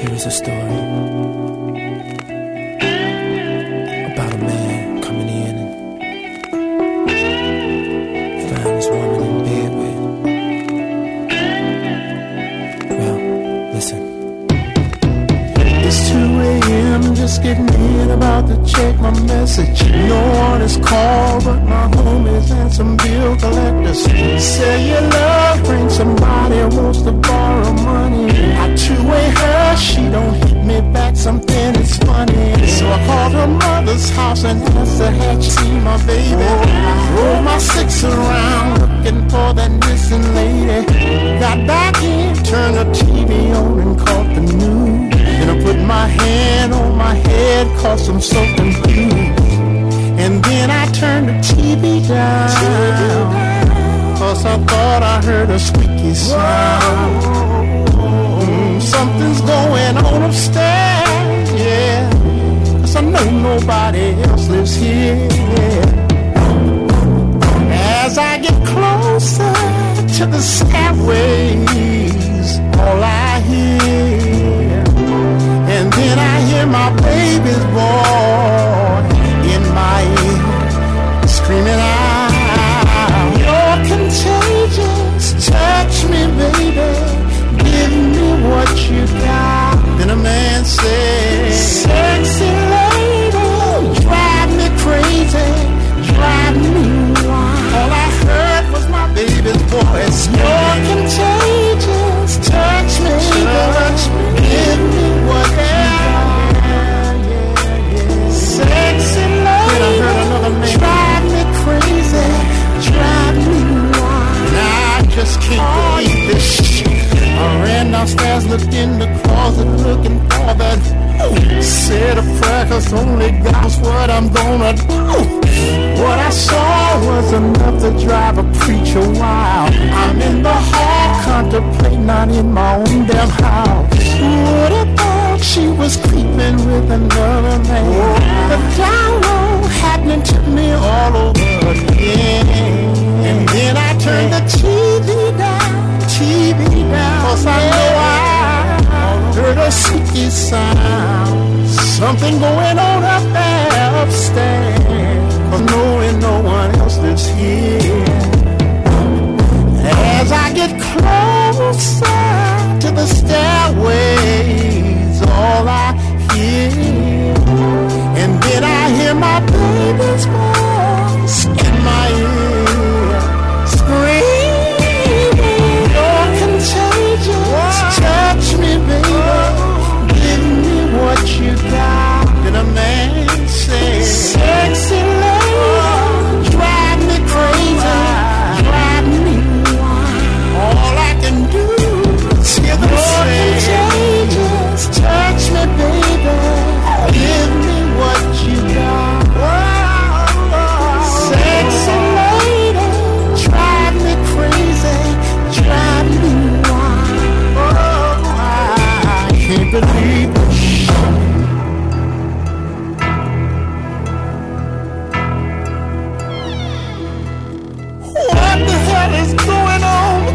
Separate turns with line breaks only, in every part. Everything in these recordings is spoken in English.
Here is a story about a man coming in and found his woman in bed with. Well, listen. It's 2 a.m. just getting in about to check my message. No one is called, but my homies and some bill collectors. Say your love brings somebody wants to borrow money. I two-way her, back, something is funny. So I called her mother's house and asked her had she seen my baby. Rolled my six around looking for that missing lady. Got back in, turned the TV on and caught the news. Then I put my hand on my head, cause I'm so confused. And then I turned the TV down. Cause I thought I heard a squeaky sound. Mm, something's going on upstairs, stairways, all I hear. And then I hear my baby's voice a preacher wild. I'm in the hall, contemplating, not in my own damn house. Have thought she was creeping with another man. The download happening to me all over again. And then I turned the TV down, TV down. Cause I know I heard a sneaky sound. Something going on up there upstairs. Knowing no one else lives here. I get closer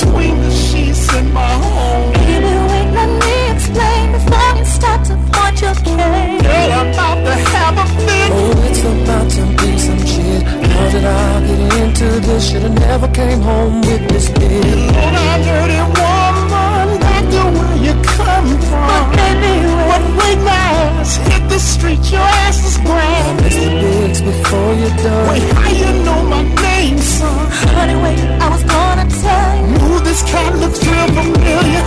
between the sheets in my home?
Baby, wait, let me explain before you start to point your cane.
Girl, I'm about to have a fit.
Oh, it's about to be some shit. How did I get into this? Should've never came home with this bitch.
Oh, that dirty woman, back to where you come from.
Baby,
But wait, my ass hit the street, your ass is grand.
Mr. Biggs before you're done.
Wait, how you know my name, son?
honey, wait, I was gonna tell you.
Ooh, this cat looks real familiar.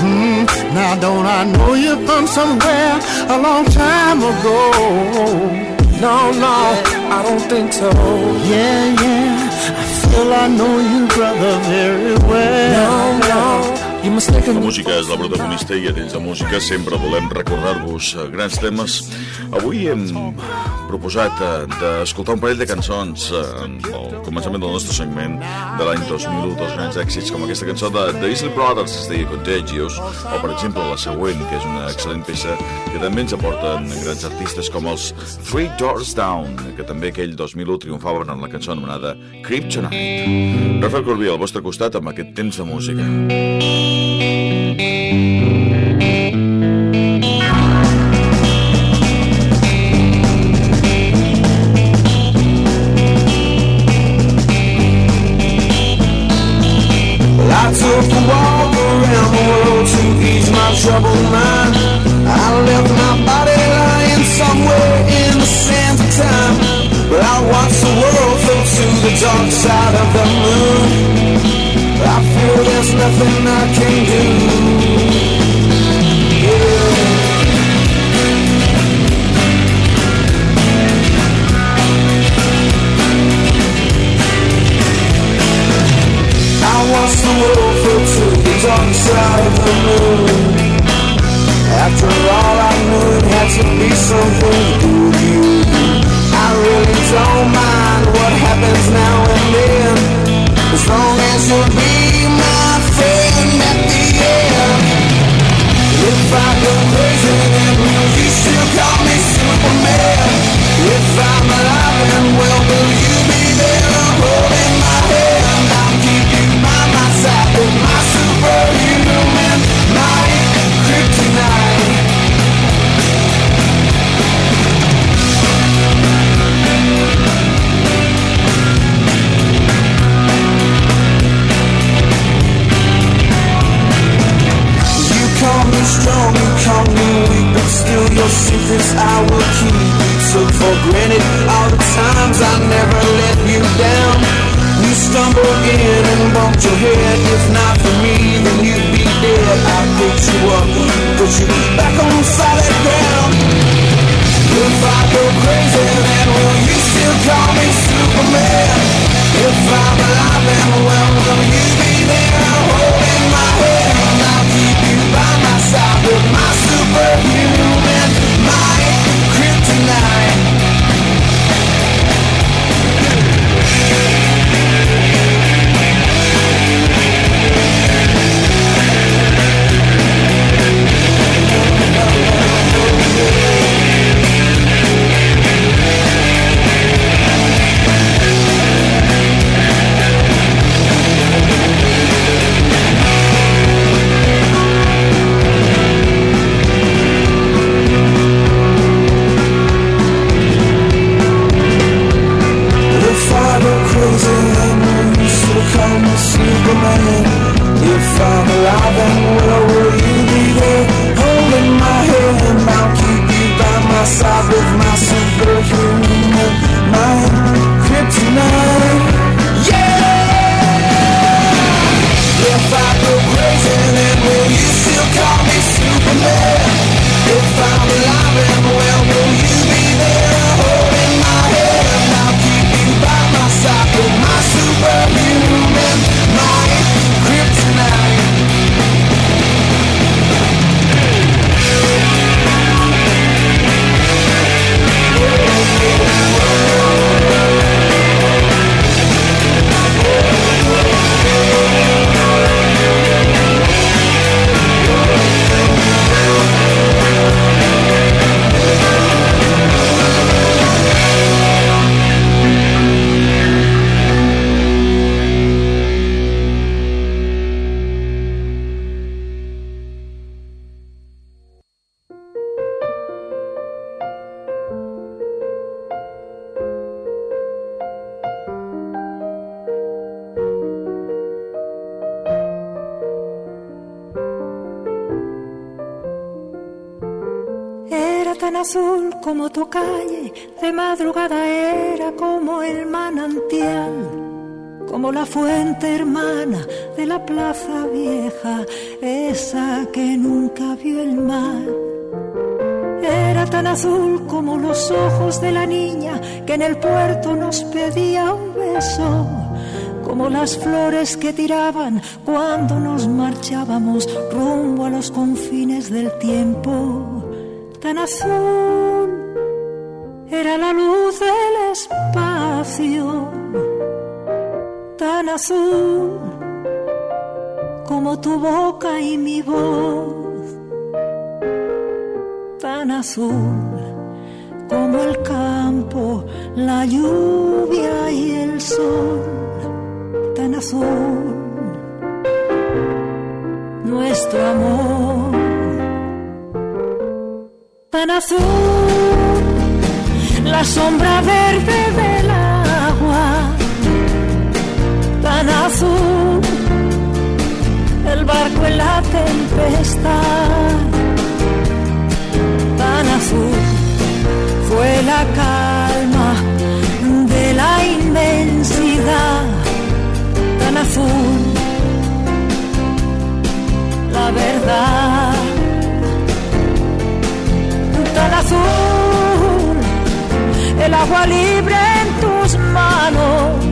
Hmm, now don't I know you from somewhere a long time ago?
No, no, I don't think so.
Yeah, yeah, I feel I know you, brother, very well.
No, no, you mistaken
La música és la protagonista i a dins de música sempre volem recordar-vos eh, grans temes. Avui hem proposat eh, d'escoltar un parell de cançons eh, al començament del nostre segment de l'any 2001, dos grans èxits com aquesta cançó de The Isley Brothers es deia Contagious, o per exemple la següent, que és una excel·lent peça que també ens aporten grans artistes com els Three Doors Down, que també aquell 2001 triomfaven en la cançó anomenada Kryptonite. Rafael Corbí al vostre costat amb aquest temps de música.
Troubled mind. I left my body lying somewhere in the sands of time. But I watched the world float to the dark side of the moon. I feel there's nothing I can do. Bumped your head. If not for me, then you'd be dead. I picked you up, put you back on solid ground. If I go crazy, then will you still call me Superman? If I'm alive and well,
madrugada era como el manantial, como la fuente hermana de la plaza vieja, esa que nunca vio el mar. Era tan azul como los ojos de la niña que en el puerto nos pedía un beso, como las flores que tiraban cuando nos marchábamos rumbo a los confines del tiempo. Tan azul era la luz del espacio, tan azul como tu boca y mi voz, tan azul como el campo, la lluvia y el sol, tan azul. Nuestro amor, tan azul la sombra verde del agua, tan azul barco en la tempestad. Tan azul fue la calma de la inmensidad. Tan azul la verdad. Tan azul el agua libre en tus manos.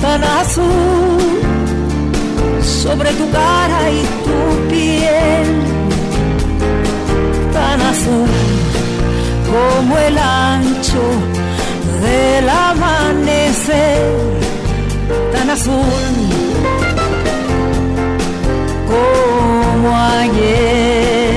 Tan azul sobre tu cara y tu piel, tan azul como el ancho del amanecer, tan azul como ayer.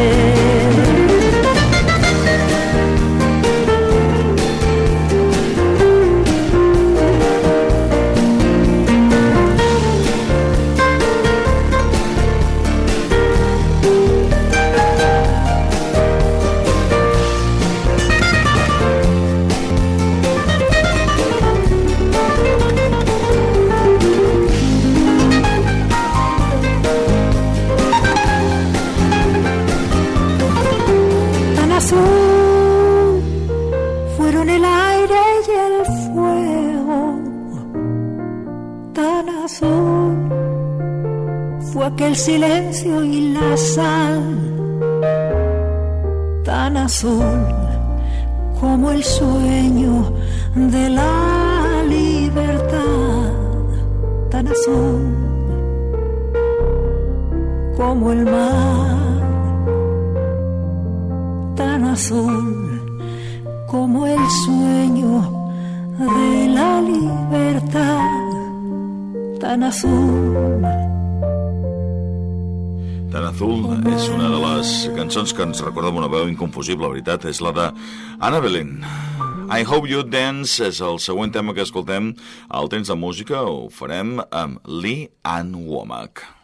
Como el mar, tan azul como el sueño de la libertad, tan azul
Tan Azul és una de les cançons que ens recorda una veu inconfusible, la veritat, és la de Anna Belén. I Hope You Dance és el següent tema que escoltem al temps de música, ho farem amb Lee Ann Womack.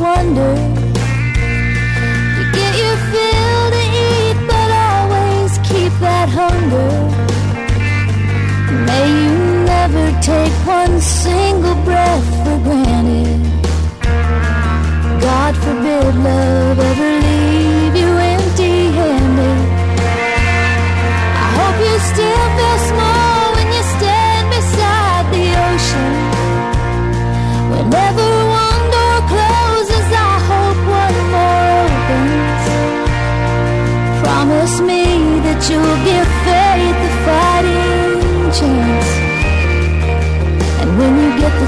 wonder to get your fill to eat, but always keep that hunger. May you never take one single breath for granted. God forbid love.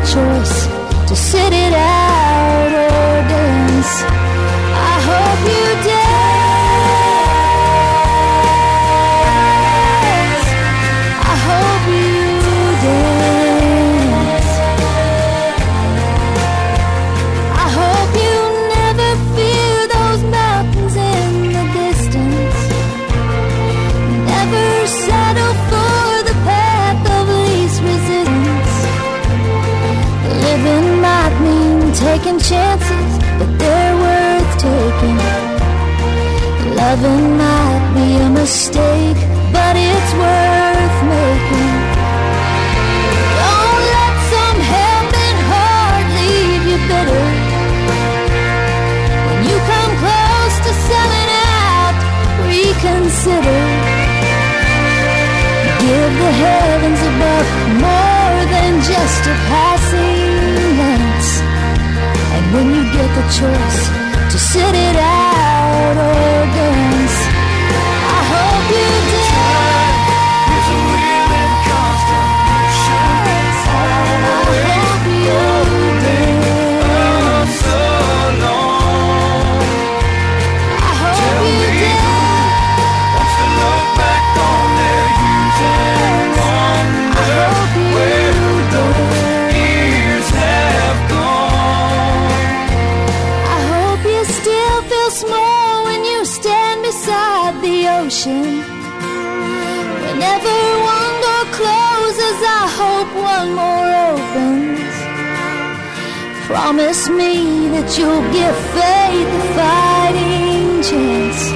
choice to sit it out. just a passing glance. And when you get the choice to sit it out. Promise me that you'll give faith a fighting chance.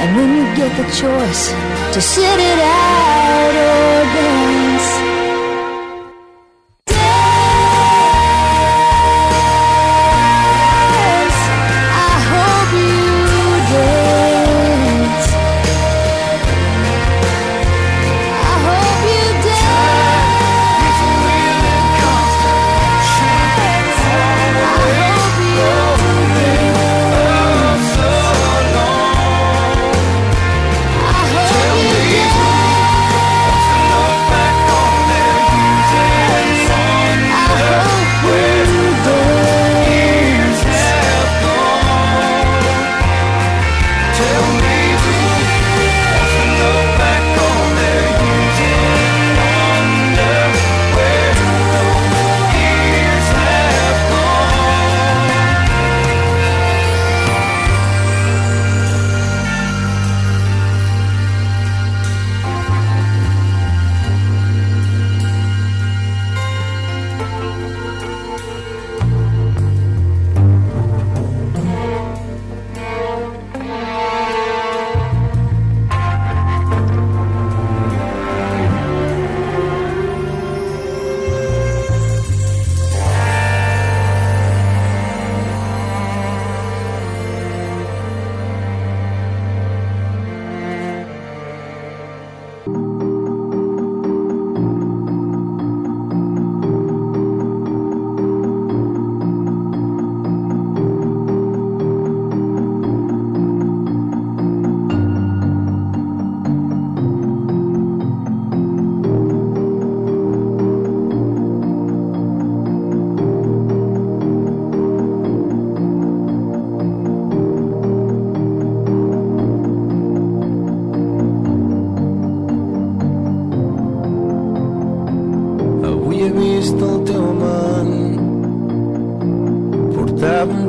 And when you get the
choice to sit it out or dance.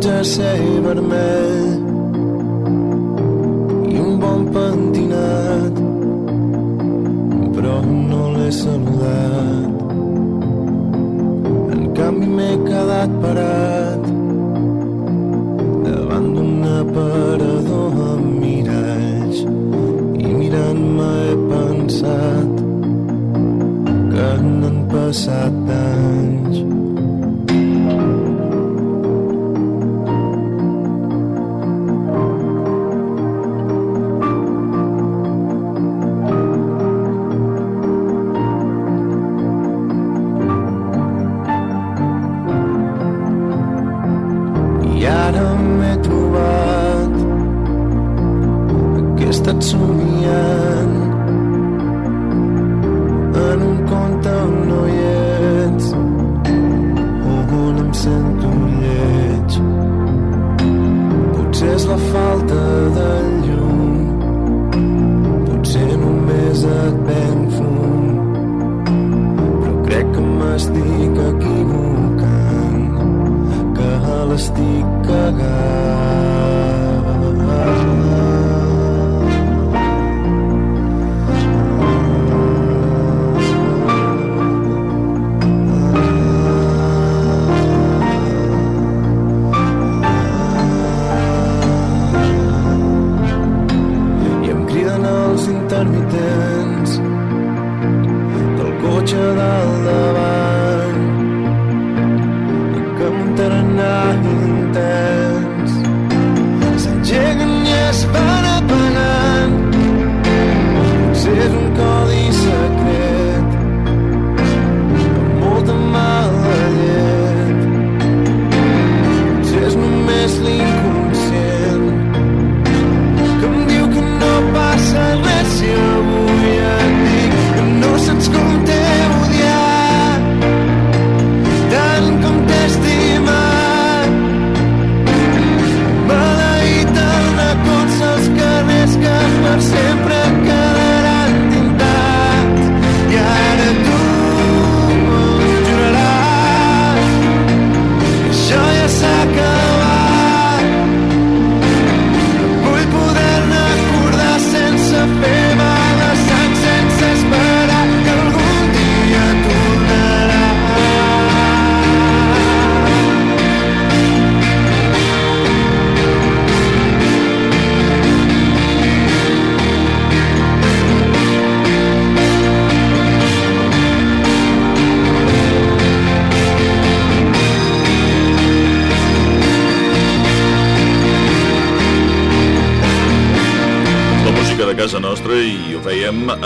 Un jersei vermell i un bon pentinat però no l'he saludat en canvi m'he quedat parat davant d'un aparador amb miralls i mirant-me he pensat que n'han passat anys. Estat somiant. En un conte on no hi ets on em sento lleig. Potser és la falta de llum potser només et ven fum però crec que m'estic equivocant que l'estic cagant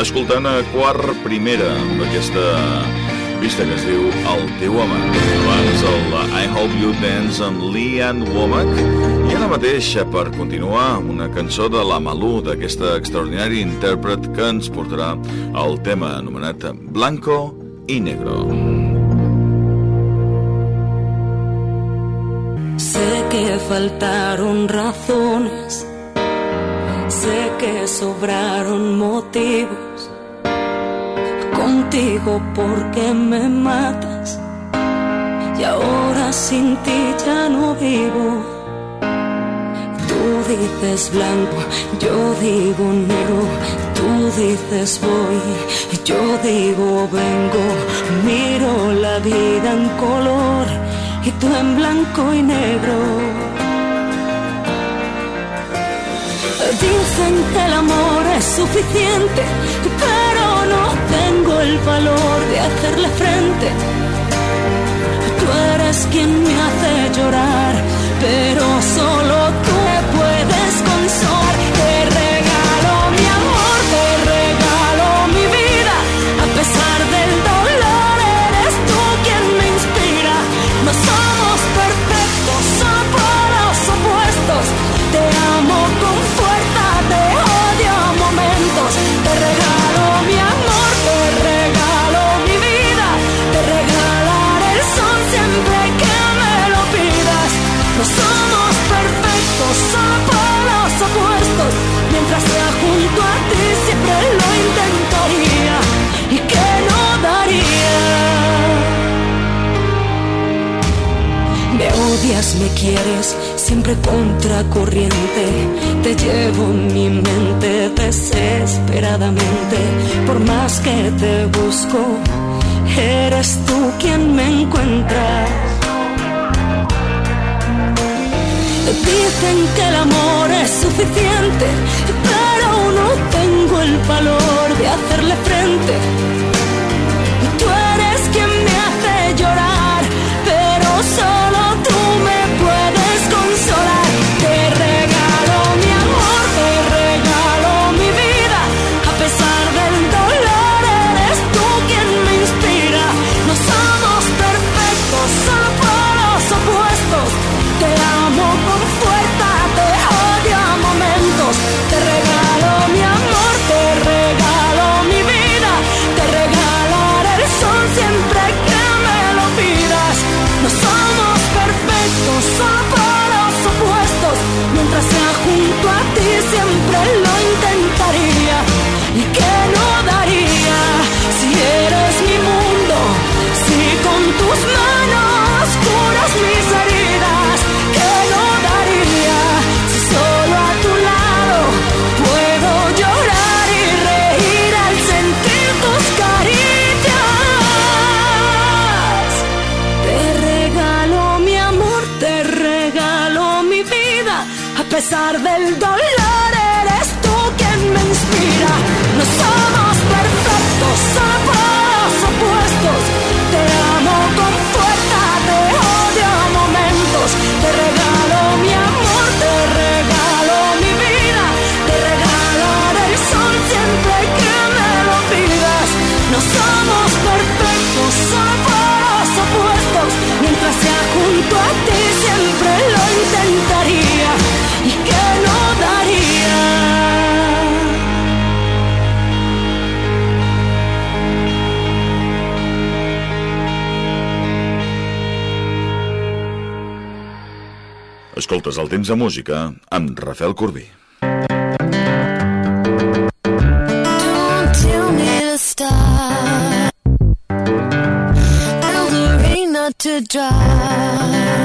escoltant a quart primera amb aquesta vista que es diu El teu home. Abans el I Hope You Dance amb Leanne Womack i ara mateix, per continuar, una cançó de la Malú, d'aquesta extraordinària intèrpret que ens portarà el tema anomenat Blanco i Negro.
Sé que faltaron razones Sé que sobraron motivos, contigo porque me matas y ahora sin ti ya no vivo. Tú dices blanco, yo digo negro, tú dices voy, yo digo vengo, miro la vida en color y tú en blanco y negro. Dicen que el amor es suficiente el valor de hacerle frente. Tú eres quien me hace llorar, pero solo tú. te busco.
Escoltes el temps de música amb Rafael Corbí.
Don't to drive not to